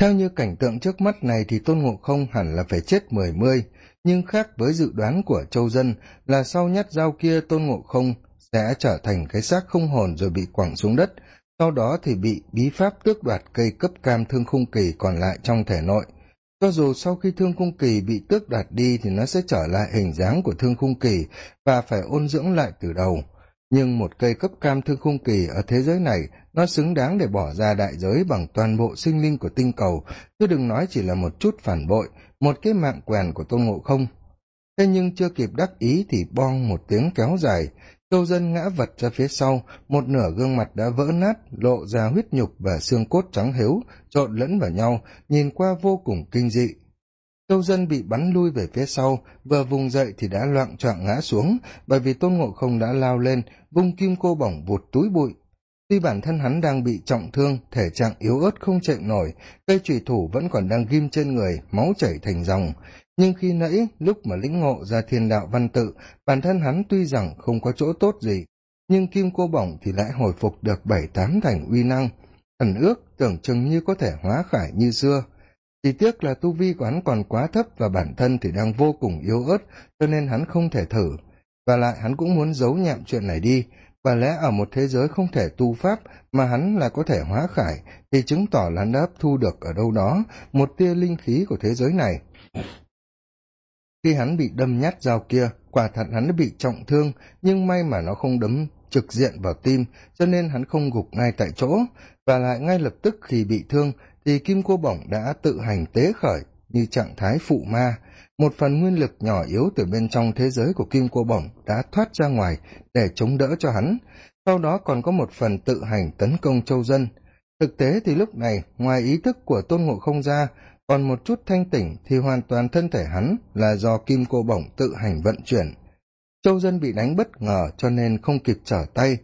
theo như cảnh tượng trước mắt này thì tôn ngộ không hẳn là phải chết mười mươi, nhưng khác với dự đoán của châu dân là sau nhát dao kia tôn ngộ không sẽ trở thành cái xác không hồn rồi bị quẳng xuống đất, sau đó thì bị bí pháp tước đoạt cây cấp cam thương khung kỳ còn lại trong thể nội. Cho dù sau khi thương khung kỳ bị tước đoạt đi thì nó sẽ trở lại hình dáng của thương khung kỳ và phải ôn dưỡng lại từ đầu nhưng một cây cấp cam thương khung kỳ ở thế giới này, nó xứng đáng để bỏ ra đại giới bằng toàn bộ sinh linh của tinh cầu. Chứ đừng nói chỉ là một chút phản bội, một cái mạng quèn của tôn ngộ không. Thế nhưng chưa kịp đắc ý thì bong một tiếng kéo dài. Châu dân ngã vật ra phía sau, một nửa gương mặt đã vỡ nát, lộ ra huyết nhục và xương cốt trắng hếu, trộn lẫn vào nhau, nhìn qua vô cùng kinh dị châu dân bị bắn lui về phía sau, vừa vùng dậy thì đã loạn trọng ngã xuống, bởi vì tôn ngộ không đã lao lên vung kim cô bỏng vụt túi bụi. Tuy bản thân hắn đang bị trọng thương, thể trạng yếu ớt không chạy nổi, cây trùy thủ vẫn còn đang ghim trên người, máu chảy thành dòng. Nhưng khi nãy, lúc mà lĩnh ngộ ra thiên đạo văn tự, bản thân hắn tuy rằng không có chỗ tốt gì, nhưng kim cô bỏng thì lại hồi phục được bảy tám thành uy năng. Ẩn ước tưởng chừng như có thể hóa khải như xưa chỉ tiếc là tu vi của hắn còn quá thấp và bản thân thì đang vô cùng yếu ớt, cho nên hắn không thể thử. Và lại hắn cũng muốn giấu nhạm chuyện này đi. Và lẽ ở một thế giới không thể tu pháp mà hắn là có thể hóa khải, thì chứng tỏ là hắn đã hấp thu được ở đâu đó một tia linh khí của thế giới này. Khi hắn bị đâm nhát dao kia, quả thật hắn đã bị trọng thương, nhưng may mà nó không đấm trực diện vào tim, cho nên hắn không gục ngay tại chỗ. Và lại ngay lập tức khi bị thương thì kim cô bổng đã tự hành tế khởi như trạng thái phụ ma, một phần nguyên lực nhỏ yếu từ bên trong thế giới của kim cô bổng đã thoát ra ngoài để chống đỡ cho hắn. Sau đó còn có một phần tự hành tấn công châu dân. Thực tế thì lúc này, ngoài ý thức của tôn ngộ không ra, còn một chút thanh tỉnh thì hoàn toàn thân thể hắn là do kim cô bổng tự hành vận chuyển. Châu dân bị đánh bất ngờ cho nên không kịp trở tay.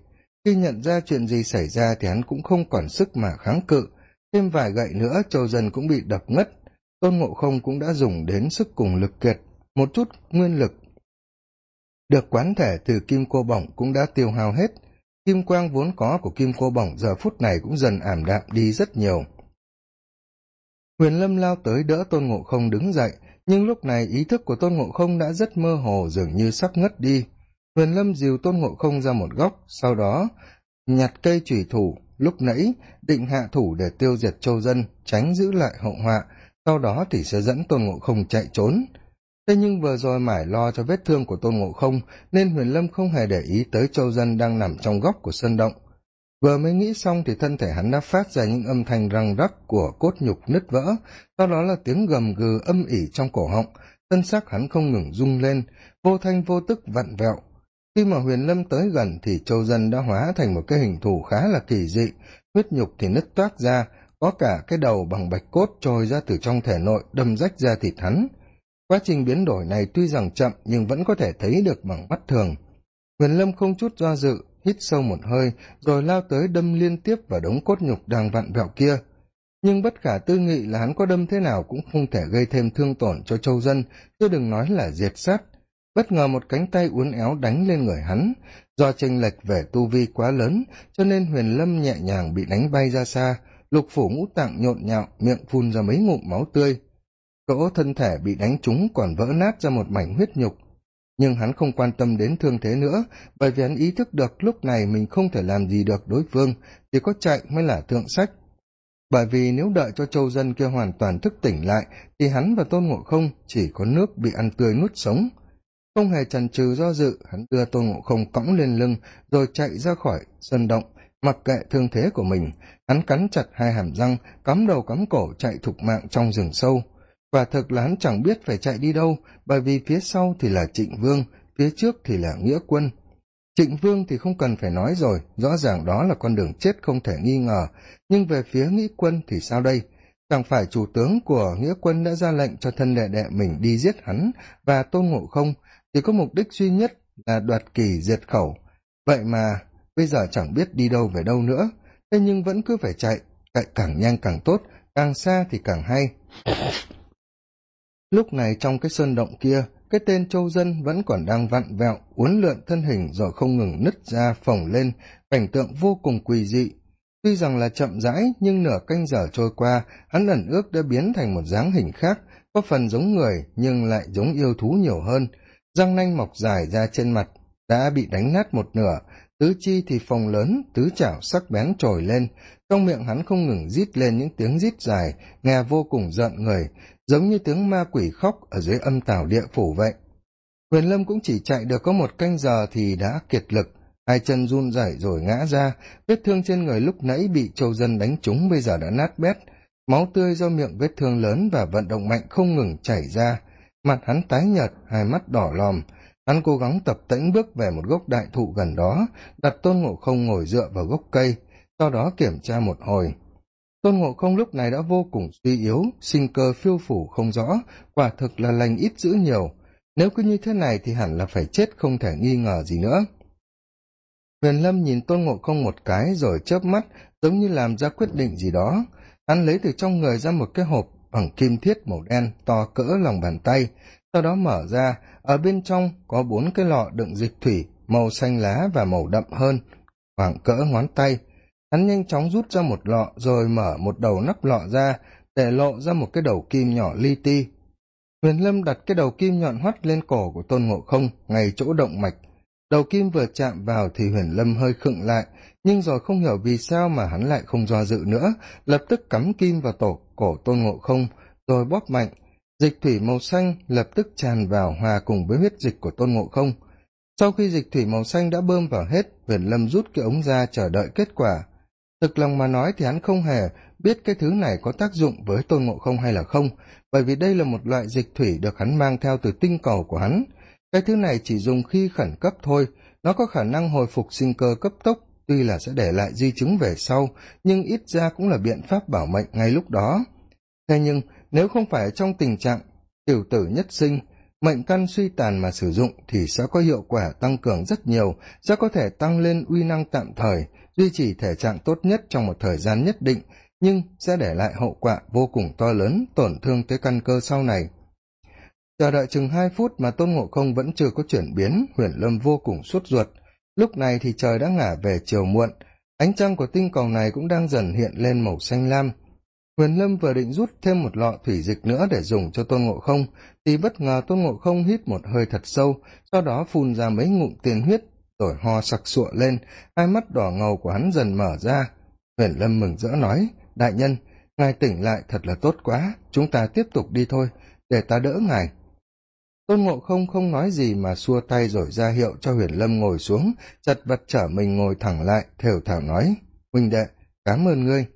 Khi nhận ra chuyện gì xảy ra thì hắn cũng không còn sức mà kháng cự thêm vài gậy nữa châu dân cũng bị đập ngất. Tôn ngộ không cũng đã dùng đến sức cùng lực kiệt, một chút nguyên lực. Được quán thể từ kim cô bổng cũng đã tiêu hao hết. Kim quang vốn có của kim cô bổng giờ phút này cũng dần ảm đạm đi rất nhiều. Huyền lâm lao tới đỡ tôn ngộ không đứng dậy, nhưng lúc này ý thức của tôn ngộ không đã rất mơ hồ, dường như sắp ngất đi. Huyền lâm dìu tôn ngộ không ra một góc, sau đó nhặt cây chủy thủ lúc nãy, định hạ thủ để tiêu diệt châu dân, tránh giữ lại hậu họa, sau đó thì sẽ dẫn tôn ngộ không chạy trốn. Thế nhưng vừa rồi mải lo cho vết thương của tôn ngộ không, nên huyền lâm không hề để ý tới châu dân đang nằm trong góc của sân động. Vừa mới nghĩ xong thì thân thể hắn đã phát ra những âm thanh răng rắc của cốt nhục nứt vỡ, sau đó là tiếng gầm gừ âm ỉ trong cổ họng, thân xác hắn không ngừng rung lên, vô thanh vô tức vặn vẹo khi mà huyền lâm tới gần thì châu dân đã hóa thành một cái hình thù khá là kỳ dị. Huyết nhục thì nứt toát ra, có cả cái đầu bằng bạch cốt trôi ra từ trong thể nội, đâm rách ra thịt hắn. Quá trình biến đổi này tuy rằng chậm nhưng vẫn có thể thấy được bằng mắt thường. Huyền lâm không chút do dự, hít sâu một hơi, rồi lao tới đâm liên tiếp vào đống cốt nhục đang vặn vẹo kia. Nhưng bất khả tư nghị là hắn có đâm thế nào cũng không thể gây thêm thương tổn cho châu dân, chứ đừng nói là diệt sát bất ngờ một cánh tay uốn éo đánh lên người hắn. Do chênh lệch về tu vi quá lớn, cho nên huyền lâm nhẹ nhàng bị đánh bay ra xa. Lục phủ ngũ tạng nhộn nhạo, miệng phun ra mấy ngụm máu tươi. Cỗ thân thể bị đánh trúng còn vỡ nát ra một mảnh huyết nhục. Nhưng hắn không quan tâm đến thương thế nữa, bởi vì hắn ý thức được lúc này mình không thể làm gì được đối phương, chỉ có chạy mới là thượng sách. Bởi vì nếu đợi cho châu dân kia hoàn toàn thức tỉnh lại, thì hắn và tôn ngộ không chỉ có nước bị ăn tươi nuốt sống không hề chần chừ do dự, hắn đưa tôn ngộ không cõng lên lưng, rồi chạy ra khỏi sân động. Mặc kệ thương thế của mình, hắn cắn chặt hai hàm răng, cắm đầu cắm cổ chạy thục mạng trong rừng sâu. Quả thực là hắn chẳng biết phải chạy đi đâu, bởi vì phía sau thì là trịnh vương, phía trước thì là nghĩa quân. Trịnh vương thì không cần phải nói rồi, rõ ràng đó là con đường chết không thể nghi ngờ. Nhưng về phía nghĩa quân thì sao đây? Chẳng phải chủ tướng của nghĩa quân đã ra lệnh cho thân đệ đệ mình đi giết hắn và tôn ngộ không chỉ có mục đích duy nhất là đoạt kỳ diệt khẩu. Vậy mà, bây giờ chẳng biết đi đâu về đâu nữa. Thế nhưng vẫn cứ phải chạy chạy càng nhanh càng tốt, càng xa thì càng hay. Lúc này trong cái sơn động kia, cái tên châu dân vẫn còn đang vặn vẹo, uốn lượn thân hình rồi không ngừng nứt ra, phồng lên, cảnh tượng vô cùng quỳ dị. Tuy rằng là chậm rãi, nhưng nửa canh giờ trôi qua, hắn ẩn ước đã biến thành một dáng hình khác, có phần giống người, nhưng lại giống yêu thú nhiều hơn răng nanh mọc dài ra trên mặt, đã bị đánh nát một nửa, tứ chi thì phồng lớn, tứ chảo sắc bén trồi lên. Trong miệng hắn không ngừng rít lên những tiếng rít dài, nghe vô cùng giận người, giống như tiếng ma quỷ khóc ở dưới âm tảo địa phủ vậy. Huyền lâm cũng chỉ chạy được có một canh giờ thì đã kiệt lực, hai chân run rẩy rồi ngã ra, vết thương trên người lúc nãy bị châu dân đánh trúng bây giờ đã nát bét. Máu tươi do miệng vết thương lớn và vận động mạnh không ngừng chảy ra mặt hắn tái nhợt, hai mắt đỏ lòm. Hắn cố gắng tập tễnh bước về một gốc đại thụ gần đó, đặt tôn ngộ không ngồi dựa vào gốc cây, sau đó kiểm tra một hồi. Tôn ngộ không lúc này đã vô cùng suy yếu, sinh cơ phiêu phủ không rõ, quả thực là lành ít dữ nhiều. Nếu cứ như thế này thì hẳn là phải chết không thể nghi ngờ gì nữa. Huyền lâm nhìn tôn ngộ không một cái rồi chớp mắt, giống như làm ra quyết định gì đó. Hắn lấy từ trong người ra một cái hộp bằng kim thiết màu đen to cỡ lòng bàn tay, sau đó mở ra. Ở bên trong có bốn cái lọ đựng dịch thủy màu xanh lá và màu đậm hơn, khoảng cỡ ngón tay. Hắn nhanh chóng rút ra một lọ rồi mở một đầu nắp lọ ra, để lộ ra một cái đầu kim nhỏ li ti. Huyền lâm đặt cái đầu kim nhọn hoắt lên cổ của tôn ngộ không, ngay chỗ động mạch đầu kim vừa chạm vào thì huyền lâm hơi khựng lại, nhưng rồi không hiểu vì sao mà hắn lại không do dự nữa, lập tức cắm kim vào tổ cổ tôn ngộ không, rồi bóp mạnh. Dịch thủy màu xanh lập tức tràn vào hòa cùng với huyết dịch của tôn ngộ không. Sau khi dịch thủy màu xanh đã bơm vào hết, huyền lâm rút cái ống ra chờ đợi kết quả. Thực lòng mà nói thì hắn không hề biết cái thứ này có tác dụng với tôn ngộ không hay là không, bởi vì đây là một loại dịch thủy được hắn mang theo từ tinh cầu của hắn cái thứ này chỉ dùng khi khẩn cấp thôi. Nó có khả năng hồi phục sinh cơ cấp tốc, tuy là sẽ để lại di chứng về sau, nhưng ít ra cũng là biện pháp bảo mệnh ngay lúc đó. Thế nhưng, nếu không phải trong tình trạng tiểu tử nhất sinh, mệnh căn suy tàn mà sử dụng thì sẽ có hiệu quả tăng cường rất nhiều, sẽ có thể tăng lên uy năng tạm thời, duy trì thể trạng tốt nhất trong một thời gian nhất định, nhưng sẽ để lại hậu quả vô cùng to lớn, tổn thương tới căn cơ sau này chờ đợi chừng hai phút mà tôn ngộ không vẫn chưa có chuyển biến, huyền lâm vô cùng sốt ruột. Lúc này thì trời đã ngả về chiều muộn, ánh trăng của tinh cầu này cũng đang dần hiện lên màu xanh lam. Huyền lâm vừa định rút thêm một lọ thủy dịch nữa để dùng cho tôn ngộ không, thì bất ngờ tôn ngộ không hít một hơi thật sâu, sau đó phun ra mấy ngụm tiền huyết, rồi ho sặc sụa lên, hai mắt đỏ ngầu của hắn dần mở ra. Huyền lâm mừng rỡ nói, đại nhân, ngài tỉnh lại thật là tốt quá, chúng ta tiếp tục đi thôi, để ta đỡ ngài tôn ngộ không không nói gì mà xua tay rồi ra hiệu cho huyền lâm ngồi xuống, chật vật trở mình ngồi thẳng lại, thều thảo nói, huynh đệ, cảm ơn ngươi.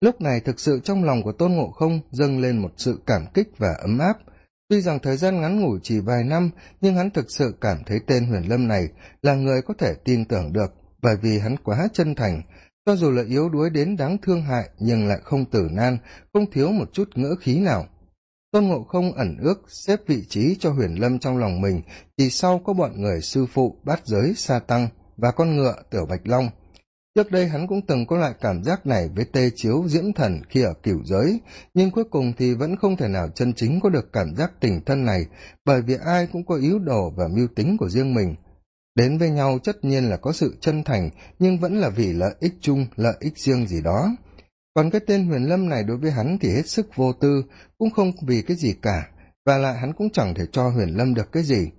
Lúc này thực sự trong lòng của tôn ngộ không dâng lên một sự cảm kích và ấm áp. Tuy rằng thời gian ngắn ngủi chỉ vài năm, nhưng hắn thực sự cảm thấy tên huyền lâm này là người có thể tin tưởng được, bởi vì hắn quá chân thành. Cho dù là yếu đuối đến đáng thương hại, nhưng lại không tử nan, không thiếu một chút ngỡ khí nào tôn ngộ không ẩn ước xếp vị trí cho huyền lâm trong lòng mình chỉ sau có bọn người sư phụ, bát giới, sa tăng và con ngựa tiểu bạch long. Trước đây hắn cũng từng có loại cảm giác này với tê chiếu diễm thần khi ở cửu giới, nhưng cuối cùng thì vẫn không thể nào chân chính có được cảm giác tình thân này bởi vì ai cũng có yếu đồ và mưu tính của riêng mình. Đến với nhau tất nhiên là có sự chân thành, nhưng vẫn là vì lợi ích chung, lợi ích riêng gì đó còn cái tên huyền lâm này đối với hắn thì hết sức vô tư, cũng không vì cái gì cả, và lại hắn cũng chẳng thể cho huyền lâm được cái gì.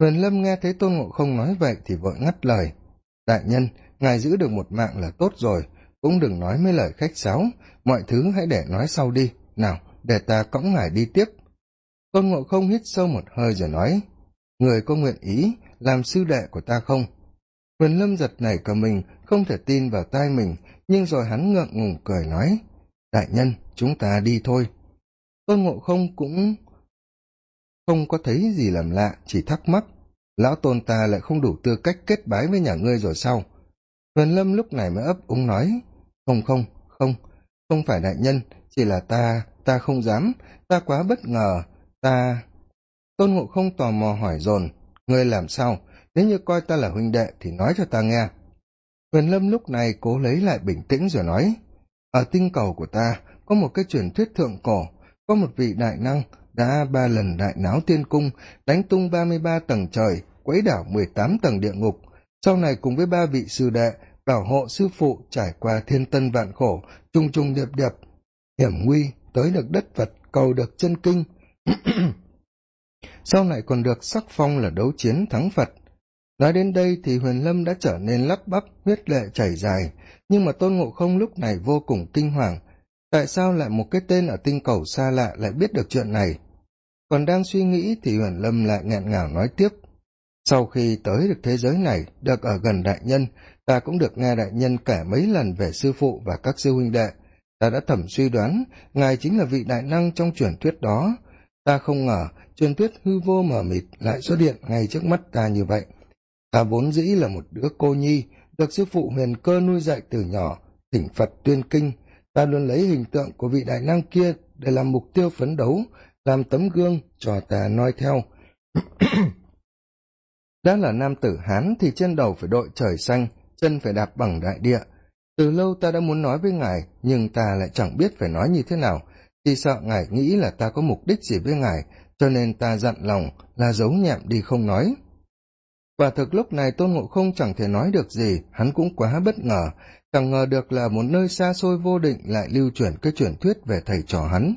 Huyền lâm nghe thấy tôn ngộ không nói vậy thì vội ngắt lời. Đại nhân, ngài giữ được một mạng là tốt rồi, cũng đừng nói mấy lời khách sáo, mọi thứ hãy để nói sau đi. Nào, để ta cõng ngài đi tiếp. Tôn ngộ không hít sâu một hơi rồi nói, người có nguyện ý làm sư đệ của ta không? Huyền lâm giật nảy cả mình, không thể tin vào tai mình, nhưng rồi hắn ngượng ngùng cười nói, đại nhân, chúng ta đi thôi. Tôn ngộ không cũng không có thấy gì làm lạ, chỉ thắc mắc, lão tôn ta lại không đủ tư cách kết bái với nhà ngươi rồi sao? Huyền lâm lúc này mới ấp úng nói, không không không không phải đại nhân, chỉ là ta ta không dám, ta quá bất ngờ, ta tôn ngộ không tò mò hỏi dồn, ngươi làm sao? Nếu như coi ta là huynh đệ thì nói cho ta nghe. Huyền lâm lúc này cố lấy lại bình tĩnh rồi nói, ở tinh cầu của ta có một cái truyền thuyết thượng cổ, có một vị đại năng đã ba lần đại náo tiên cung, đánh tung ba mươi ba tầng trời, quấy đảo mười tám tầng địa ngục. Sau này cùng với ba vị sư đệ, bảo hộ sư phụ trải qua thiên tân vạn khổ trung trung điệp điệp, hiểm nguy tới được đất phật, cầu được chân kinh. Sau này còn được sắc phong là đấu chiến thắng phật nói đến đây thì huyền lâm đã trở nên lắp bắp, huyết lệ chảy dài. Nhưng mà tôn ngộ không lúc này vô cùng kinh hoàng. Tại sao lại một cái tên ở tinh cầu xa lạ lại biết được chuyện này? Còn đang suy nghĩ thì huyền lâm lại nghẹn ngào nói tiếp. Sau khi tới được thế giới này, được ở gần đại nhân, ta cũng được nghe đại nhân kể mấy lần về sư phụ và các sư huynh đệ. Ta đã thẩm suy đoán, ngài chính là vị đại năng trong truyền thuyết đó. Ta không ngờ truyền thuyết hư vô mờ mịt lại xuất hiện ngay trước mắt ta như vậy ta vốn dĩ là một đứa cô nhi, được sư phụ huyền cơ nuôi dạy từ nhỏ thỉnh phật tuyên kinh. Ta luôn lấy hình tượng của vị đại năng kia để làm mục tiêu phấn đấu, làm tấm gương cho ta noi theo. Đã là nam tử hán thì trên đầu phải đội trời xanh, chân phải đạp bằng đại địa. Từ lâu ta đã muốn nói với ngài, nhưng ta lại chẳng biết phải nói như thế nào. Chỉ sợ ngài nghĩ là ta có mục đích gì với ngài, cho nên ta dặn lòng là giấu nhẹm đi không nói quả thực lúc này tôn ngộ không chẳng thể nói được gì, hắn cũng quá bất ngờ. Chẳng ngờ được là một nơi xa xôi vô định lại lưu truyền cái truyền thuyết về thầy trò hắn.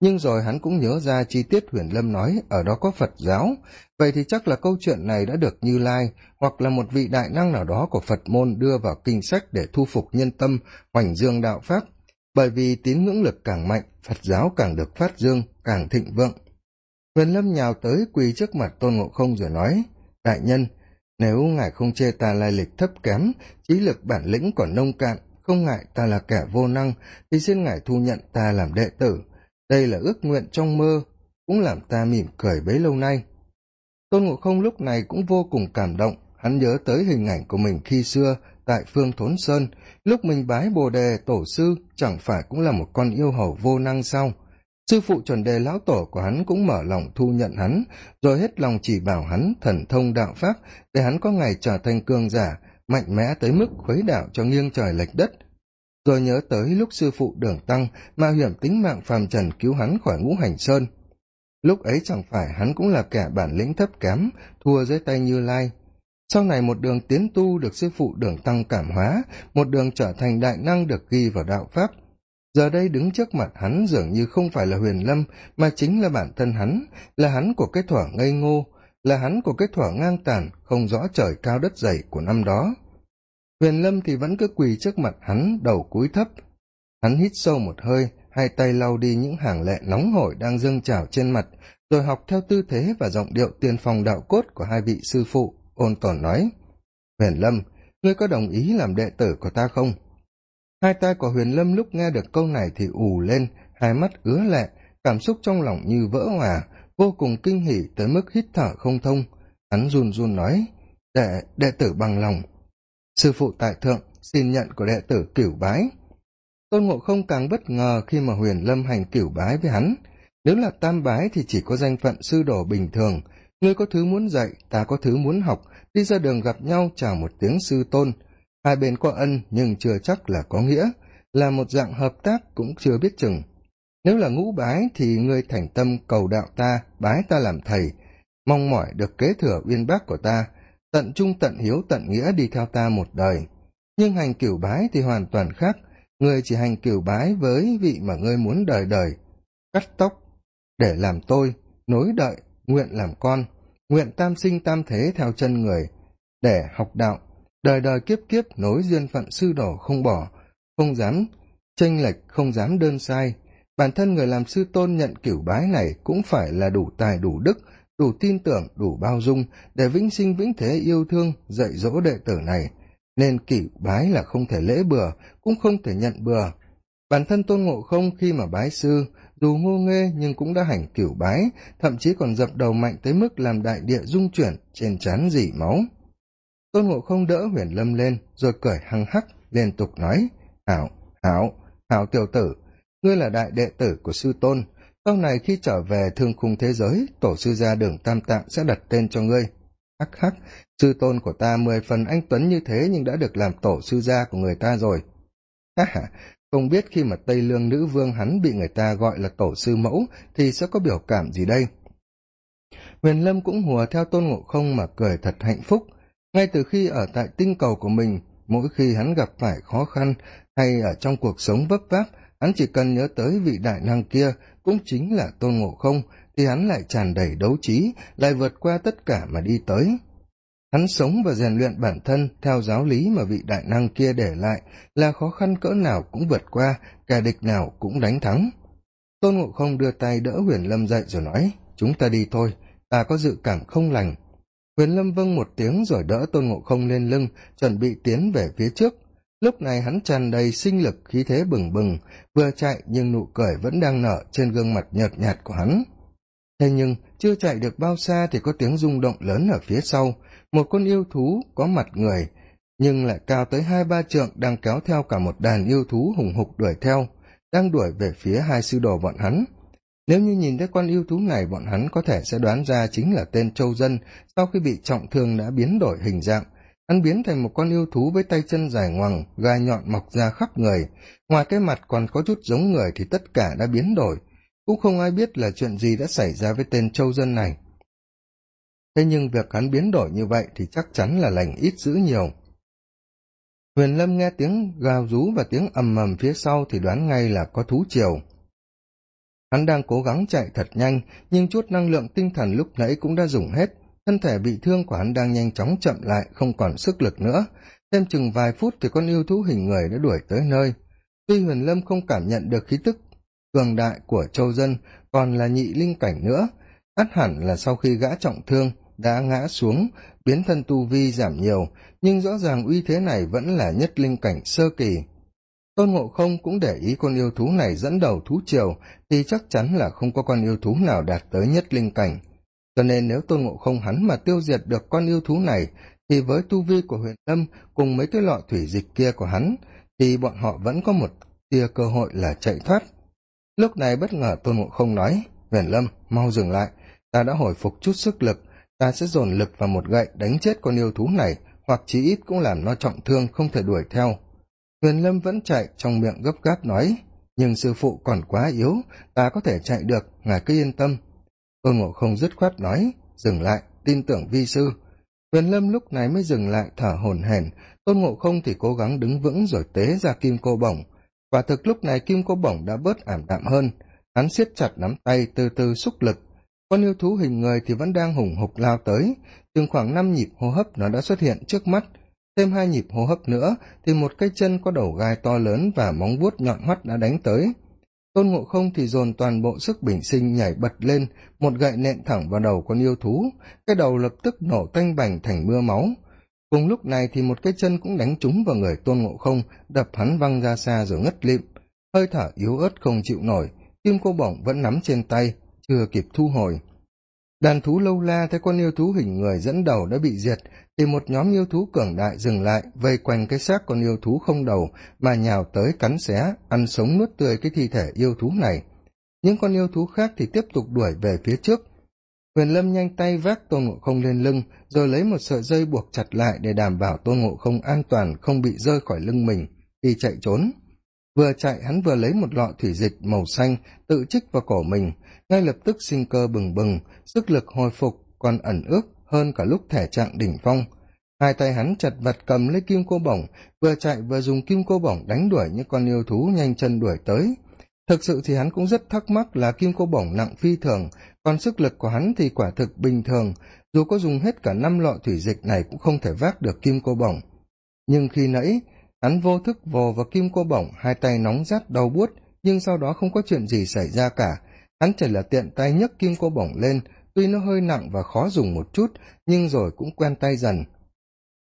Nhưng rồi hắn cũng nhớ ra chi tiết huyền lâm nói, ở đó có phật giáo. Vậy thì chắc là câu chuyện này đã được như lai, hoặc là một vị đại năng nào đó của phật môn đưa vào kinh sách để thu phục nhân tâm, hoành dương đạo pháp. Bởi vì tín ngưỡng lực càng mạnh, phật giáo càng được phát dương, càng thịnh vượng. Huyền lâm nhào tới quỳ trước mặt tôn ngộ không rồi nói đại nhân, nếu ngài không chê ta lai lịch thấp kém, trí lực bản lĩnh còn nông cạn, không ngại ta là kẻ vô năng, thì xin ngài thu nhận ta làm đệ tử. Đây là ước nguyện trong mơ, cũng làm ta mỉm cười bấy lâu nay. Tôn ngộ không lúc này cũng vô cùng cảm động. Hắn nhớ tới hình ảnh của mình khi xưa tại phương thốn sơn. Lúc mình bái bồ đề tổ sư, chẳng phải cũng là một con yêu hầu vô năng sao? Sư phụ chuẩn đề lão tổ của hắn cũng mở lòng thu nhận hắn, rồi hết lòng chỉ bảo hắn thần thông đạo pháp, để hắn có ngày trở thành cương giả, mạnh mẽ tới mức khuấy đạo cho nghiêng trời lệch đất. Rồi nhớ tới lúc sư phụ đường tăng mà hiểm tính mạng phàm trần cứu hắn khỏi ngũ hành sơn. Lúc ấy chẳng phải hắn cũng là kẻ bản lĩnh thấp kém, thua dưới tay như lai. Sau này một đường tiến tu được sư phụ đường tăng cảm hóa, một đường trở thành đại năng được ghi vào đạo pháp giờ đây đứng trước mặt hắn dường như không phải là huyền lâm, mà chính là bản thân hắn, là hắn của cái thuở ngây ngô, là hắn của cái thuở ngang tàn, không rõ trời cao đất dày của năm đó. Huyền lâm thì vẫn cứ quỳ trước mặt hắn, đầu cúi thấp. Hắn hít sâu một hơi, hai tay lau đi những hàng lệ nóng hổi đang dâng trào trên mặt, rồi học theo tư thế và giọng điệu tiên phong đạo cốt của hai vị sư phụ, ôn tồn nói, huyền lâm, ngươi có đồng ý làm đệ tử của ta không? Hai tay của huyền lâm lúc nghe được câu này thì ù lên, hai mắt ứa lệ cảm xúc trong lòng như vỡ hòa, vô cùng kinh hỉ tới mức hít thở không thông. Hắn run run nói, đệ đệ tử bằng lòng. Sư phụ tại thượng, xin nhận của đệ tử cửu bái. Tôn ngộ không càng bất ngờ khi mà huyền lâm hành cửu bái với hắn. Nếu là tam bái thì chỉ có danh phận sư đồ bình thường. Ngươi có thứ muốn dạy, ta có thứ muốn học. Đi ra đường gặp nhau chào một tiếng sư tôn hai bên có ân nhưng chưa chắc là có nghĩa, là một dạng hợp tác cũng chưa biết chừng. Nếu là ngũ bái thì ngươi thành tâm cầu đạo ta, bái ta làm thầy. Mong mỏi được kế thừa uyên bác của ta, tận trung tận hiếu tận nghĩa đi theo ta một đời. Nhưng hành cửu bái thì hoàn toàn khác, ngươi chỉ hành cửu bái với vị mà ngươi muốn đời đời. Cắt tóc, để làm tôi, nối đợi, nguyện làm con, nguyện tam sinh tam thế theo chân người, để học đạo đời đời kiếp kiếp nối duyên phận sư đồ không bỏ, không dám tranh lệch, không dám đơn sai. Bản thân người làm sư tôn nhận cửu bái này cũng phải là đủ tài, đủ đức, đủ tin tưởng, đủ bao dung để vĩnh sinh vĩnh thế yêu thương, dạy dỗ đệ tử này. Nên cửu bái là không thể lễ bừa, cũng không thể nhận bừa. Bản thân tôn ngộ không khi mà bái sư, dù ngô nghê nhưng cũng đã hành cửu bái, thậm chí còn dập đầu mạnh tới mức làm đại địa rung chuyển, trên trán dỉ máu tôn ngộ không đỡ huyền lâm lên, rồi cười hăng hắc, liên tục nói, hảo hảo hảo tiểu tử, ngươi là đại đệ tử của sư tôn. Sau này khi trở về thương khung thế giới, tổ sư gia đường tam tạng sẽ đặt tên cho ngươi. Hắc hắc, sư tôn của ta mười phần anh tuấn như thế nhưng đã được làm tổ sư gia của người ta rồi. Ha ha, không biết khi mà tây lương nữ vương hắn bị người ta gọi là tổ sư mẫu thì sẽ có biểu cảm gì đây? Huyền lâm cũng hùa theo tôn ngộ không mà cười thật hạnh phúc ngay từ khi ở tại tinh cầu của mình, mỗi khi hắn gặp phải khó khăn hay ở trong cuộc sống vấp váp, hắn chỉ cần nhớ tới vị đại năng kia, cũng chính là tôn ngộ không, thì hắn lại tràn đầy đấu trí, lại vượt qua tất cả mà đi tới. Hắn sống và rèn luyện bản thân theo giáo lý mà vị đại năng kia để lại, là khó khăn cỡ nào cũng vượt qua, kẻ địch nào cũng đánh thắng. Tôn ngộ không đưa tay đỡ huyền lâm dậy rồi nói, chúng ta đi thôi, ta có dự cảm không lành huyền lâm vâng một tiếng rồi đỡ tôn ngộ không lên lưng, chuẩn bị tiến về phía trước. Lúc này hắn tràn đầy sinh lực, khí thế bừng bừng, vừa chạy nhưng nụ cười vẫn đang nở trên gương mặt nhợt nhạt của hắn. Thế nhưng, chưa chạy được bao xa thì có tiếng rung động lớn ở phía sau. Một con yêu thú có mặt người, nhưng lại cao tới hai ba trượng, đang kéo theo cả một đàn yêu thú hùng hục đuổi theo, đang đuổi về phía hai sư đồ bọn hắn nếu như nhìn thấy con yêu thú này, bọn hắn có thể sẽ đoán ra chính là tên châu dân sau khi bị trọng thương đã biến đổi hình dạng. Hắn biến thành một con yêu thú với tay chân dài ngoằng, gai nhọn mọc ra khắp người. Ngoài cái mặt còn có chút giống người thì tất cả đã biến đổi. Cũng không ai biết là chuyện gì đã xảy ra với tên châu dân này. Thế nhưng việc hắn biến đổi như vậy thì chắc chắn là lành ít dữ nhiều. Huyền lâm nghe tiếng gào rú và tiếng ầm ầm phía sau thì đoán ngay là có thú triều hắn đang cố gắng chạy thật nhanh, nhưng chút năng lượng tinh thần lúc nãy cũng đã dùng hết. Thân thể bị thương của hắn đang nhanh chóng chậm lại, không còn sức lực nữa. Thêm chừng vài phút thì con yêu thú hình người đã đuổi tới nơi. Tuy huyền lâm không cảm nhận được khí tức cường đại của châu dân, còn là nhị linh cảnh nữa. Ắt hẳn là sau khi gã trọng thương, đã ngã xuống, biến thân tu vi giảm nhiều. Nhưng rõ ràng uy thế này vẫn là nhất linh cảnh sơ kỳ tôn ngộ không cũng để ý con yêu thú này dẫn đầu thú triều, thì chắc chắn là không có con yêu thú nào đạt tới nhất linh cảnh. Cho nên nếu tôn ngộ không hắn mà tiêu diệt được con yêu thú này, thì với tu vi của huyền lâm cùng mấy cái lọ thủy dịch kia của hắn, thì bọn họ vẫn có một tia cơ hội là chạy thoát. Lúc này bất ngờ tôn ngộ không nói, huyền lâm, mau dừng lại, ta đã hồi phục chút sức lực, ta sẽ dồn lực vào một gậy đánh chết con yêu thú này, hoặc chí ít cũng làm nó trọng thương không thể đuổi theo huyền lâm vẫn chạy trong miệng gấp gáp nói, nhưng sư phụ còn quá yếu, ta có thể chạy được, ngài cứ yên tâm. Tôn ngộ không dứt khoát nói, dừng lại, tin tưởng vi sư. Huyền lâm lúc này mới dừng lại thở hổn hển, tôn ngộ không thì cố gắng đứng vững rồi tế ra kim cô bổng. Quả thực lúc này kim cô bổng đã bớt ảm đạm hơn, hắn siết chặt nắm tay từ từ xúc lực. Con yêu thú hình người thì vẫn đang hùng hục lao tới, chừng khoảng năm nhịp hô hấp nó đã xuất hiện trước mắt thêm hai nhịp hô hấp nữa, thì một cái chân có đầu gai to lớn và móng vuốt nhọn hoắt đã đánh tới. Tôn ngộ không thì dồn toàn bộ sức bình sinh nhảy bật lên, một gậy nện thẳng vào đầu con yêu thú. Cái đầu lập tức nổ tanh bành thành mưa máu. Cùng lúc này thì một cái chân cũng đánh trúng vào người tôn ngộ không, đập hắn văng ra xa rồi ngất lịm. Hơi thở yếu ớt không chịu nổi kim cô bổng vẫn nắm trên tay, chưa kịp thu hồi. Đàn thú lâu la thấy con yêu thú hình người dẫn đầu đã bị diệt thì một nhóm yêu thú cường đại dừng lại, vây quanh cái xác con yêu thú không đầu mà nhào tới cắn xé, ăn sống nuốt tươi cái thi thể yêu thú này. Những con yêu thú khác thì tiếp tục đuổi về phía trước. Huyền lâm nhanh tay vác tôn ngộ không lên lưng, rồi lấy một sợi dây buộc chặt lại để đảm bảo tôn ngộ không an toàn, không bị rơi khỏi lưng mình, khi chạy trốn. Vừa chạy, hắn vừa lấy một lọ thủy dịch màu xanh tự trích vào cổ mình, ngay lập tức sinh cơ bừng bừng, sức lực hồi phục còn ẩn ước hơn cả lúc thể trạng đỉnh phong. Hai tay hắn chật vật cầm lấy kim cô bổng, vừa chạy vừa dùng kim cô bổng đánh đuổi những con yêu thú nhanh chân đuổi tới. Thực sự thì hắn cũng rất thắc mắc là kim cô bổng nặng phi thường, còn sức lực của hắn thì quả thực bình thường. Dù có dùng hết cả năm lọ thủy dịch này cũng không thể vác được kim cô bổng. Nhưng khi nãy, hắn vô thức vồ vào kim cô bổng, hai tay nóng rát đau buốt, nhưng sau đó không có chuyện gì xảy ra cả. Hắn chỉ là tiện tay nhấc kim cô bổng lên tuy nó hơi nặng và khó dùng một chút, nhưng rồi cũng quen tay dần.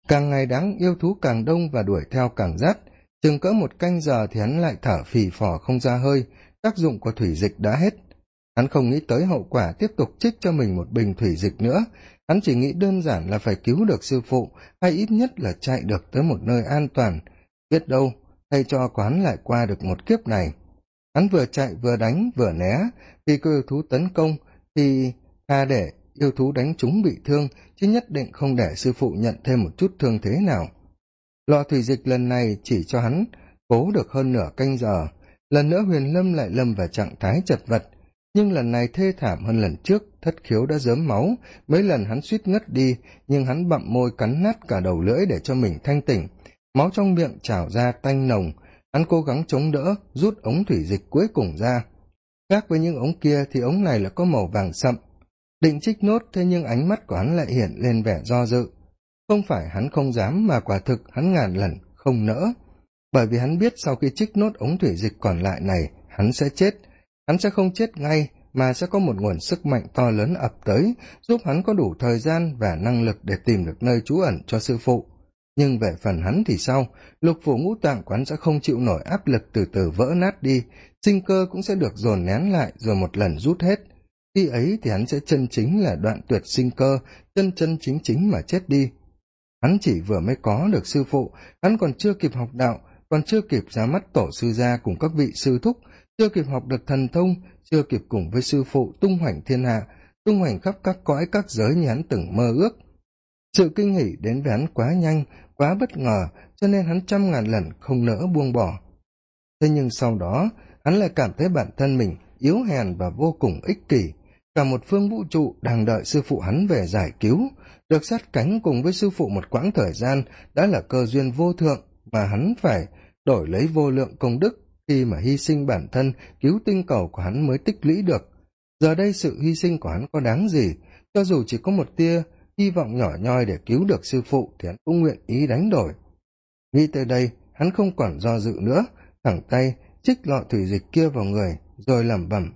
Càng ngày đáng yêu thú càng đông và đuổi theo càng rát. Chừng cỡ một canh giờ thì hắn lại thở phì phò không ra hơi, tác dụng của thủy dịch đã hết. Hắn không nghĩ tới hậu quả tiếp tục trích cho mình một bình thủy dịch nữa. Hắn chỉ nghĩ đơn giản là phải cứu được sư phụ, hay ít nhất là chạy được tới một nơi an toàn. Biết đâu thay cho quán lại qua được một kiếp này. Hắn vừa chạy vừa đánh, vừa né. Khi cơ thú tấn công, thì ta để yêu thú đánh chúng bị thương, chứ nhất định không để sư phụ nhận thêm một chút thương thế nào. Lọ thủy dịch lần này chỉ cho hắn cố được hơn nửa canh giờ. Lần nữa huyền lâm lại lâm vào trạng thái chật vật. Nhưng lần này thê thảm hơn lần trước, thất khiếu đã dớm máu. Mấy lần hắn suýt ngất đi, nhưng hắn bặm môi cắn nát cả đầu lưỡi để cho mình thanh tỉnh. Máu trong miệng trào ra tanh nồng. Hắn cố gắng chống đỡ, rút ống thủy dịch cuối cùng ra. Khác với những ống kia thì ống này là có màu vàng sậm định trích nốt, thế nhưng ánh mắt của hắn lại hiện lên vẻ do dự. Không phải hắn không dám, mà quả thực hắn ngàn lần không nỡ. Bởi vì hắn biết sau khi trích nốt ống thủy dịch còn lại này, hắn sẽ chết. Hắn sẽ không chết ngay, mà sẽ có một nguồn sức mạnh to lớn ập tới, giúp hắn có đủ thời gian và năng lực để tìm được nơi trú ẩn cho sư phụ. Nhưng về phần hắn thì sao? Lục phủ ngũ tạng quán sẽ không chịu nổi áp lực từ từ vỡ nát đi. Sinh cơ cũng sẽ được dồn nén lại rồi một lần rút hết khi ấy thì hắn sẽ chân chính là đoạn tuyệt sinh cơ, chân chân chính chính mà chết đi. Hắn chỉ vừa mới có được sư phụ, hắn còn chưa kịp học đạo, còn chưa kịp ra mắt tổ sư gia cùng các vị sư thúc, chưa kịp học được thần thông, chưa kịp cùng với sư phụ tung hoành thiên hạ, tung hoành khắp các cõi các giới như hắn từng mơ ước. Sự kinh hỉ đến với hắn quá nhanh, quá bất ngờ, cho nên hắn trăm ngàn lần không nỡ buông bỏ. Thế nhưng sau đó, hắn lại cảm thấy bản thân mình yếu hèn và vô cùng ích kỷ cả một phương vũ trụ đang đợi sư phụ hắn về giải cứu. Được sát cánh cùng với sư phụ một quãng thời gian đã là cơ duyên vô thượng mà hắn phải đổi lấy vô lượng công đức khi mà hy sinh bản thân, cứu tinh cầu của hắn mới tích lũy được. Giờ đây sự hy sinh của hắn có đáng gì? Cho dù chỉ có một tia hy vọng nhỏ nhoi để cứu được sư phụ thì hắn cũng nguyện ý đánh đổi. Nghĩ tới đây, hắn không còn do dự nữa, thẳng tay trích lọ thủy dịch kia vào người, rồi lẩm bẩm,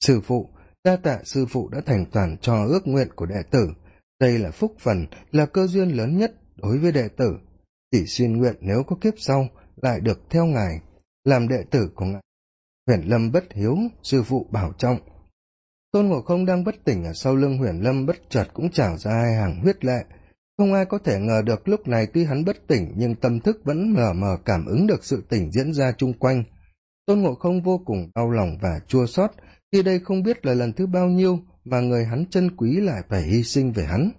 sư phụ đa tạ sư phụ đã thành toàn cho ước nguyện của đệ tử. Đây là phúc phần, là cơ duyên lớn nhất đối với đệ tử. Chỉ xin nguyện nếu có kiếp sau lại được theo ngài, làm đệ tử của ngài. Huyền lâm bất hiếu, sư phụ bảo trọng. Tôn ngộ không đang bất tỉnh ở sau lưng huyền lâm bất chợt cũng trào ra hai hàng huyết lệ. Không ai có thể ngờ được lúc này tuy hắn bất tỉnh nhưng tâm thức vẫn mờ mờ cảm ứng được sự tỉnh diễn ra chung quanh. Tôn ngộ không vô cùng đau lòng và chua xót khi đây không biết là lần thứ bao nhiêu mà người hắn chân quý lại phải hy sinh về hắn.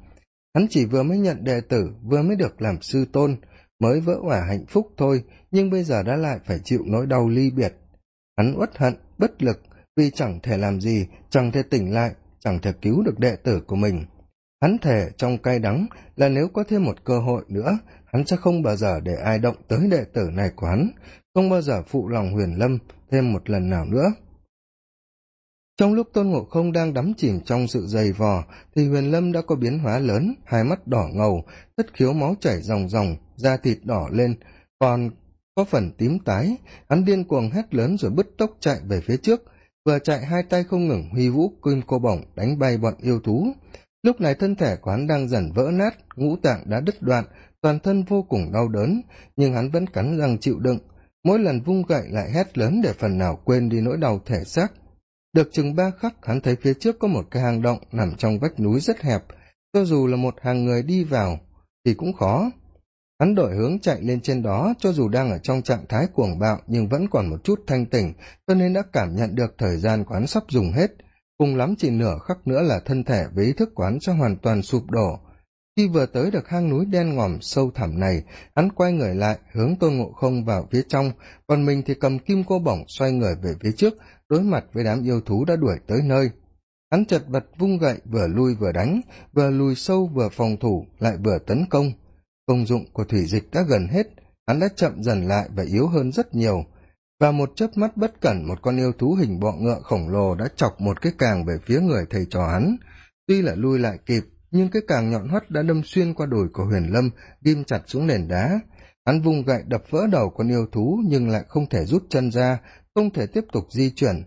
Hắn chỉ vừa mới nhận đệ tử, vừa mới được làm sư tôn, mới vỡ hỏa hạnh phúc thôi, nhưng bây giờ đã lại phải chịu nỗi đau ly biệt. Hắn uất hận, bất lực, vì chẳng thể làm gì, chẳng thể tỉnh lại, chẳng thể cứu được đệ tử của mình. Hắn thề trong cay đắng là nếu có thêm một cơ hội nữa, hắn sẽ không bao giờ để ai động tới đệ tử này của hắn, không bao giờ phụ lòng huyền lâm thêm một lần nào nữa trong lúc tôn ngộ không đang đắm chìm trong sự dày vò, thì huyền lâm đã có biến hóa lớn, hai mắt đỏ ngầu thất khiếu máu chảy ròng ròng, da thịt đỏ lên, còn có phần tím tái. Hắn điên cuồng hét lớn rồi bứt tốc chạy về phía trước, vừa chạy hai tay không ngừng huy vũ kim cô bổng đánh bay bọn yêu thú. Lúc này thân thể của hắn đang dần vỡ nát, ngũ tạng đã đứt đoạn, toàn thân vô cùng đau đớn, nhưng hắn vẫn cắn răng chịu đựng. Mỗi lần vung gậy lại hét lớn để phần nào quên đi nỗi đau thể xác được chừng ba khắc, hắn thấy phía trước có một cái hang động nằm trong vách núi rất hẹp. Cho dù là một hàng người đi vào thì cũng khó. Hắn đổi hướng chạy lên trên đó, cho dù đang ở trong trạng thái cuồng bạo nhưng vẫn còn một chút thanh tỉnh, cho nên đã cảm nhận được thời gian của hắn sắp dùng hết. Cùng lắm chỉ nửa khắc nữa là thân thể với ý thức của hắn sẽ hoàn toàn sụp đổ. Khi vừa tới được hang núi đen ngòm sâu thẳm này, hắn quay người lại, hướng tôn ngộ không vào phía trong. Còn mình thì cầm kim cô bổng xoay người về phía trước đối mặt với đám yêu thú đã đuổi tới nơi, hắn chật vật vung gậy vừa lui vừa đánh, vừa lùi sâu vừa phòng thủ, lại vừa tấn công. Công dụng của thủy dịch đã gần hết, hắn đã chậm dần lại và yếu hơn rất nhiều. Và một chớp mắt bất cẩn, một con yêu thú hình bọ ngựa khổng lồ đã chọc một cái càng về phía người thầy trò hắn. Tuy là lui lại kịp, nhưng cái càng nhọn hoắt đã đâm xuyên qua đùi của huyền lâm, ghim chặt xuống nền đá. Hắn vung gậy đập vỡ đầu con yêu thú, nhưng lại không thể rút chân ra không thể tiếp tục di chuyển,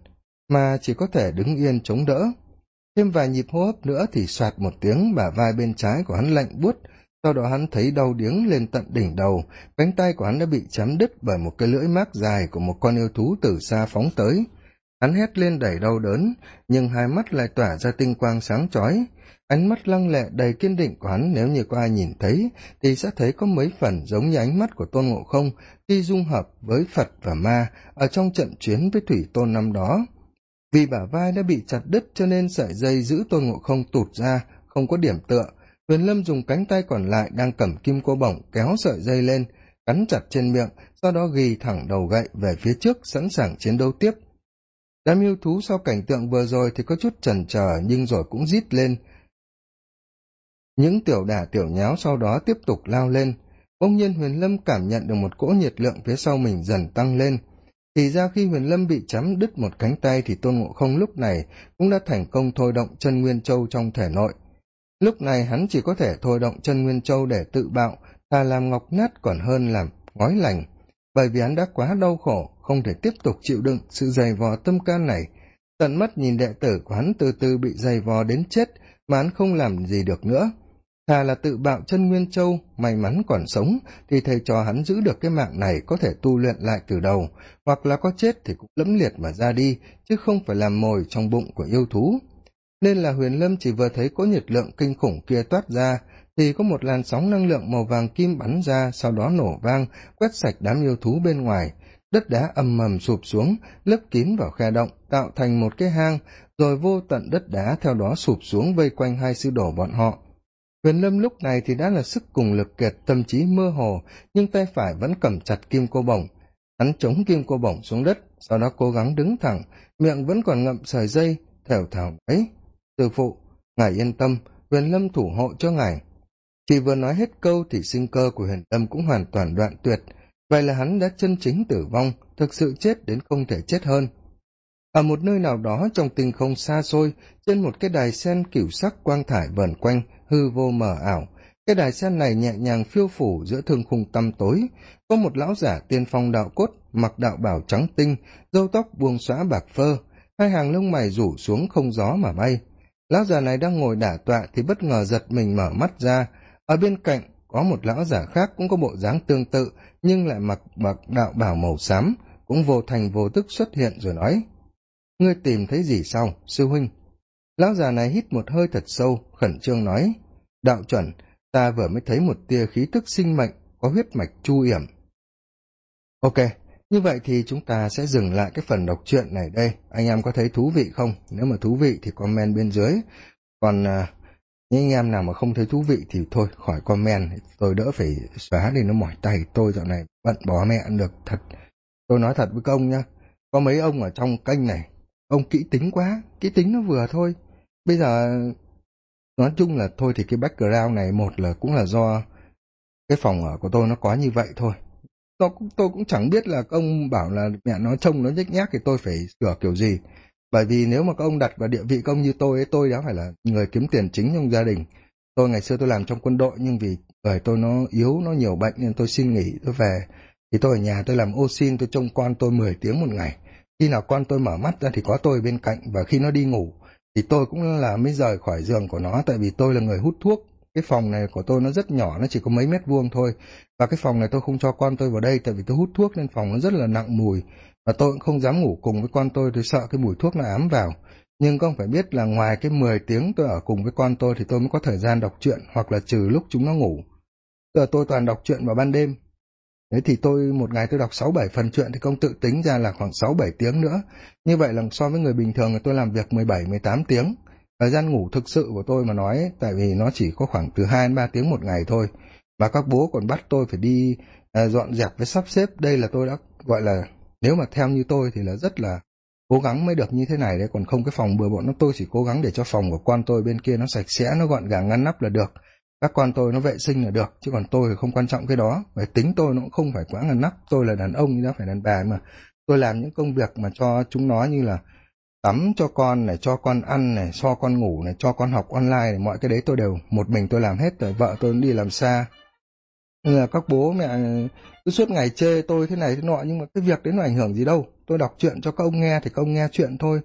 mà chỉ có thể đứng yên chống đỡ. Thêm vài nhịp hô hấp nữa thì soạt một tiếng bả vai bên trái của hắn lạnh buốt, sau đó hắn thấy đau điếng lên tận đỉnh đầu, cánh tay của hắn đã bị chém đứt bởi một cái lưỡi mác dài của một con yêu thú từ xa phóng tới hắn hét lên đầy đau đớn, nhưng hai mắt lại tỏa ra tinh quang sáng chói. Ánh mắt lăng lệ đầy kiên định của hắn nếu như có ai nhìn thấy, thì sẽ thấy có mấy phần giống như ánh mắt của tôn ngộ không khi dung hợp với phật và ma ở trong trận chuyến với thủy tôn năm đó. Vì bả vai đã bị chặt đứt cho nên sợi dây giữ tôn ngộ không tụt ra, không có điểm tựa. Huyền lâm dùng cánh tay còn lại đang cầm kim cô bổng kéo sợi dây lên, cắn chặt trên miệng, sau đó ghi thẳng đầu gậy về phía trước sẵn sàng chiến đấu tiếp đám yêu thú sau cảnh tượng vừa rồi thì có chút chần chờ nhưng rồi cũng rít lên. Những tiểu đả tiểu nháo sau đó tiếp tục lao lên. Bỗng nhiên huyền lâm cảm nhận được một cỗ nhiệt lượng phía sau mình dần tăng lên. Thì ra khi huyền lâm bị chấm đứt một cánh tay thì tôn ngộ không lúc này cũng đã thành công thôi động chân nguyên châu trong thể nội. Lúc này hắn chỉ có thể thôi động chân nguyên châu để tự bạo thà làm ngọc nát còn hơn làm ngói lành. Bởi vì hắn đã quá đau khổ không thể tiếp tục chịu đựng sự dày vò tâm can này. Tận mắt nhìn đệ tử của hắn từ từ bị dày vò đến chết, mà hắn không làm gì được nữa. Thà là tự bạo chân nguyên châu, may mắn còn sống, thì thầy trò hắn giữ được cái mạng này có thể tu luyện lại từ đầu, hoặc là có chết thì cũng lẫm liệt mà ra đi, chứ không phải làm mồi trong bụng của yêu thú. Nên là huyền lâm chỉ vừa thấy có nhiệt lượng kinh khủng kia toát ra, thì có một làn sóng năng lượng màu vàng kim bắn ra, sau đó nổ vang, quét sạch đám yêu thú bên ngoài đất đá ầm mầm sụp xuống, lấp kín vào khe động, tạo thành một cái hang, rồi vô tận đất đá theo đó sụp xuống vây quanh hai sư đổ bọn họ. Huyền lâm lúc này thì đã là sức cùng lực kiệt, tâm trí mơ hồ, nhưng tay phải vẫn cầm chặt kim cô bổng. Hắn chống kim cô bổng xuống đất, sau đó cố gắng đứng thẳng, miệng vẫn còn ngậm sợi dây, thều thào ấy sư phụ, ngài yên tâm, huyền lâm thủ hộ cho ngài. Chỉ vừa nói hết câu thì sinh cơ của huyền lâm cũng hoàn toàn đoạn tuyệt vậy là hắn đã chân chính tử vong, thực sự chết đến không thể chết hơn. Ở một nơi nào đó trong tinh không xa xôi, trên một cái đài sen cửu sắc quang thải vờn quanh, hư vô mờ ảo, cái đài sen này nhẹ nhàng phiêu phủ giữa thương khung tăm tối. Có một lão giả tiên phong đạo cốt, mặc đạo bảo trắng tinh, râu tóc buông xõa bạc phơ, hai hàng lông mày rủ xuống không gió mà bay. Lão già này đang ngồi đả tọa thì bất ngờ giật mình mở mắt ra. Ở bên cạnh có một lão giả khác cũng có bộ dáng tương tự nhưng lại mặc bạc đạo bảo màu xám cũng vô thành vô tức xuất hiện rồi nói ngươi tìm thấy gì sao sư huynh? Lão già này hít một hơi thật sâu khẩn trương nói đạo chuẩn ta vừa mới thấy một tia khí tức sinh mệnh có huyết mạch chu yểm. Ok như vậy thì chúng ta sẽ dừng lại cái phần đọc truyện này đây. Anh em có thấy thú vị không? Nếu mà thú vị thì comment bên dưới. Còn à, những anh em nào mà không thấy thú vị thì thôi, khỏi comment. Tôi đỡ phải xóa đi, nó mỏi tay tôi dạo này. Bận bỏ mẹ ăn được thật. Tôi nói thật với công nhá. Có mấy ông ở trong kênh này, ông kỹ tính quá. Kỹ tính nó vừa thôi. Bây giờ, nói chung là thôi thì cái background này một là cũng là do cái phòng ở của tôi nó có như vậy thôi. Tôi cũng tôi cũng chẳng biết là ông bảo là mẹ nó trông nó nhếch nhác thì tôi phải sửa kiểu gì bởi vì nếu mà các ông đặt vào địa vị công như tôi ấy, tôi đã phải là người kiếm tiền chính trong gia đình. Tôi ngày xưa tôi làm trong quân đội, nhưng vì bởi tôi nó yếu, nó nhiều bệnh nên tôi xin nghỉ, tôi về. Thì tôi ở nhà, tôi làm ô xin, tôi trông con tôi mười tiếng một ngày. Khi nào con tôi mở mắt ra thì có tôi bên cạnh, và khi nó đi ngủ thì tôi cũng là mới rời khỏi giường của nó. Tại vì tôi là người hút thuốc. Cái phòng này của tôi nó rất nhỏ, nó chỉ có mấy mét vuông thôi. Và cái phòng này tôi không cho con tôi vào đây, tại vì tôi hút thuốc nên phòng nó rất là nặng mùi và tôi cũng không dám ngủ cùng với con tôi tôi sợ cái mùi thuốc nó ám vào. Nhưng con phải biết là ngoài cái mười tiếng tôi ở cùng với con tôi thì tôi mới có thời gian đọc truyện hoặc là trừ lúc chúng nó ngủ. Giờ tôi toàn đọc truyện vào ban đêm. Thế thì tôi một ngày tôi đọc sáu bảy phần truyện thì công tự tính ra là khoảng sáu bảy tiếng nữa. Như vậy là so với người bình thường thì tôi làm việc mười bảy mười tám tiếng. Thời gian ngủ thực sự của tôi mà nói tại vì nó chỉ có khoảng từ hai đến ba tiếng một ngày thôi. Và các bố còn bắt tôi phải đi à, dọn dẹp với sắp xếp. Đây là tôi đã gọi là nếu mà theo như tôi thì là rất là cố gắng mới được như thế này đấy, còn không cái phòng bừa bộn nó tôi chỉ cố gắng để cho phòng của con tôi bên kia nó sạch sẽ, nó gọn gàng, ngăn nắp là được. Các con tôi nó vệ sinh là được, chứ còn tôi thì không quan trọng cái đó. Bởi tính tôi nó cũng không phải quá ngăn nắp. Tôi là đàn ông chứ đâu phải đàn bà mà. Tôi làm những công việc mà cho chúng nó như là tắm cho con này, cho con ăn này cho con ngủ này, cho con học online này, mọi cái đấy tôi đều một mình tôi làm hết. Rồi vợ tôi đi làm xa nên là các bố mẹ cứ suốt ngày chê tôi thế này thế nọ, nhưng mà cái việc đấy nó ảnh hưởng gì đâu. Tôi đọc chuyện cho các ông nghe thì các ông nghe chuyện thôi.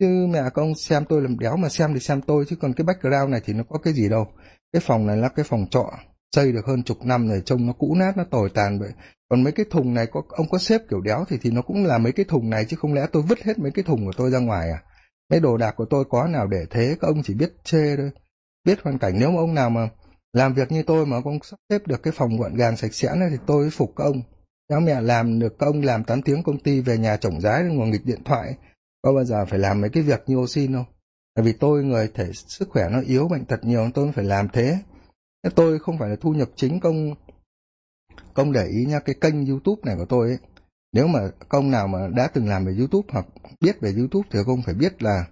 Chứ mẹ các ông xem tôi làm đéo mà xem thì xem tôi, chứ còn cái background này thì nó có cái gì đâu. Cái phòng này là cái phòng trọ, xây được hơn chục năm rồi, trông nó cũ nát, nó tồi tàn vậy. Còn mấy cái thùng này có, ông có xếp kiểu đéo thì thì nó cũng là mấy cái thùng này, chứ không lẽ tôi vứt hết mấy cái thùng của tôi ra ngoài à? Mấy đồ đạc của tôi có nào để thế? Các ông chỉ biết chê thôi. Biết hoàn cảnh nếu mà ông nào mà làm việc như tôi mà ông sắp xếp được cái phòng gọn gàng sạch sẽ này thì tôi phục các ông. Cháu mẹ làm được các ông làm tám tiếng công ty về nhà chổng rái ngồi nghịch điện thoại. Có bao giờ phải làm mấy cái việc như ô xin đâu tại vì tôi người thể sức khỏe nó yếu, bệnh tật nhiều, tôi phải làm thế. Tôi không phải là thu nhập chính công công để ý nha cái kênh youtube này của tôi ấy. Nếu mà công nào mà đã từng làm về youtube hoặc biết về youtube thì công phải biết là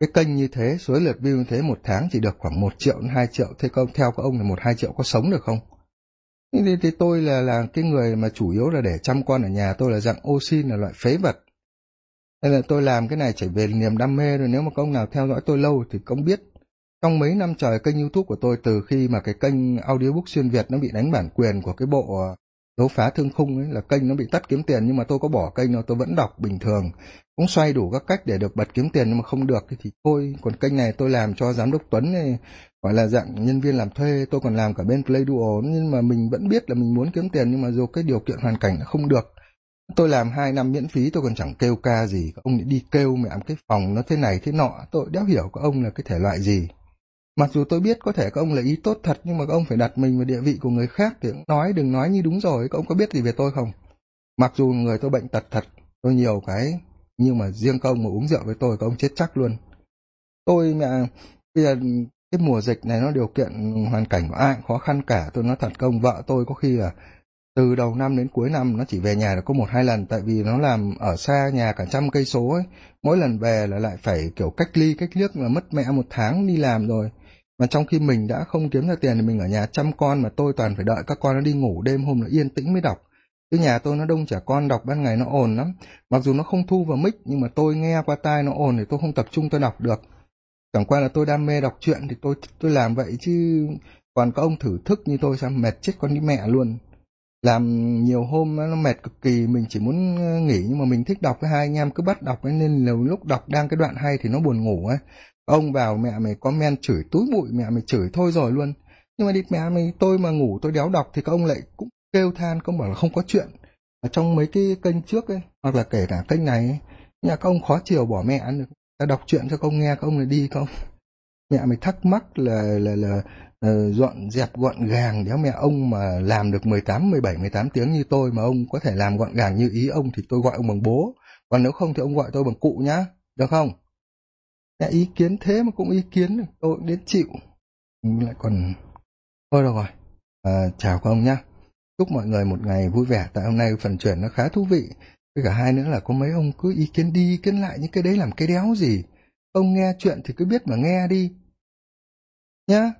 cái kênh như thế số lượt view như thế một tháng chỉ được khoảng một triệu đến hai triệu. Thế công theo các ông là một hai triệu có sống được không? Thì, thì tôi là là cái người mà chủ yếu là để chăm con ở nhà. Tôi là dạng ô xin là loại phế vật. Nên là tôi làm cái này chỉ về niềm đam mê rồi. Nếu mà công nào theo dõi tôi lâu thì công biết. Trong mấy năm trời kênh youtube của tôi từ khi mà cái kênh audiobook xuyên việt nó bị đánh bản quyền của cái bộ ờ, đấu phá thương khung ấy là kênh nó bị tắt kiếm tiền nhưng mà tôi có bỏ kênh nó tôi vẫn đọc bình thường. Cũng xoay đủ các cách để được bật kiếm tiền nhưng mà không được, thì thôi. Còn kênh này tôi làm cho giám đốc tuấn này, gọi là dạng nhân viên làm thuê, tôi còn làm cả bên play duo, nhưng mà mình vẫn biết là mình muốn kiếm tiền nhưng mà dù cái điều kiện hoàn cảnh nó không được. Tôi làm hai năm miễn phí, tôi còn chẳng kêu ca gì các ông đi kêu mẹ, cái phòng nó thế này thế nọ. Tôi đéo hiểu các ông là cái thể loại gì mặc dù tôi biết có thể các ông là ý tốt thật, nhưng mà các ông phải đặt mình vào địa vị của người khác thì nói đừng nói như đúng rồi, các ông có biết gì về tôi không? Mặc dù người tôi bệnh tật thật, tôi nhiều cái, nhưng mà riêng công mà uống rượu với tôi, các ông chết chắc luôn. Tôi, mẹ, bây giờ cái mùa dịch này nó điều kiện hoàn cảnh của ai cũng khó khăn cả. Tôi nói thật công vợ tôi có khi là từ đầu năm đến cuối năm nó chỉ về nhà được có một, hai lần, tại vì nó làm ở xa nhà cả trăm cây số ấy. Mỗi lần về là lại phải, kiểu, cách ly, cách liếc là mất mẹ một tháng đi làm rồi mà trong khi mình đã không kiếm ra tiền thì mình ở nhà chăm con mà tôi toàn phải đợi các con nó đi ngủ đêm hôm nó yên tĩnh mới đọc. Chứ nhà tôi nó đông trẻ con đọc ban ngày nó ồn lắm. Mặc dù nó không thu vào mic, nhưng mà tôi nghe qua tai nó ồn thì tôi không tập trung tôi đọc được. Chẳng qua là tôi đam mê đọc truyện thì tôi tôi làm vậy chứ còn các ông thử thức như tôi sao mệt chết con đi mẹ luôn. Làm nhiều hôm nó mệt cực kỳ, mình chỉ muốn ờ, nghỉ nhưng mà mình thích đọc với hai anh em cứ bắt đọc ấy, nên nhiều lúc đọc đang cái đoạn hay thì nó buồn ngủ ấy ông vào mẹ mày có men chửi túi bụi mẹ mày chửi thôi rồi luôn. Nhưng mà đi mẹ mày tôi mà ngủ tôi đéo đọc thì các ông lại cũng kêu than công bảo là không có chuyện. Ở trong mấy cái kênh trước ấy hoặc là kể cả kênh này ấy, nhà các ông khó chiều bỏ mẹ ăn được. Ta đọc chuyện cho các ông nghe các ông lại đi không mẹ mày thắc mắc là là là uh, dọn dẹp gọn gàng nếu mẹ ông mà làm được mười tám mười bảy mười tám tiếng như tôi mà ông có thể làm gọn gàng như ý ông thì tôi gọi ông bằng bố. Còn nếu không thì ông gọi tôi bằng cụ nhá được không? Đã ý kiến thế mà cũng ý kiến tôi cũng đến chịu. Lại còn thôi được rồi. À, chào các ông nhá. Chúc mọi người một ngày vui vẻ. Tại hôm nay phần chuyển nó khá thú vị. Với cả hai nữa là có mấy ông cứ ý kiến đi ý kiến lại những cái đấy làm cái đéo gì. Ông nghe chuyện thì cứ biết mà nghe đi. Nhá.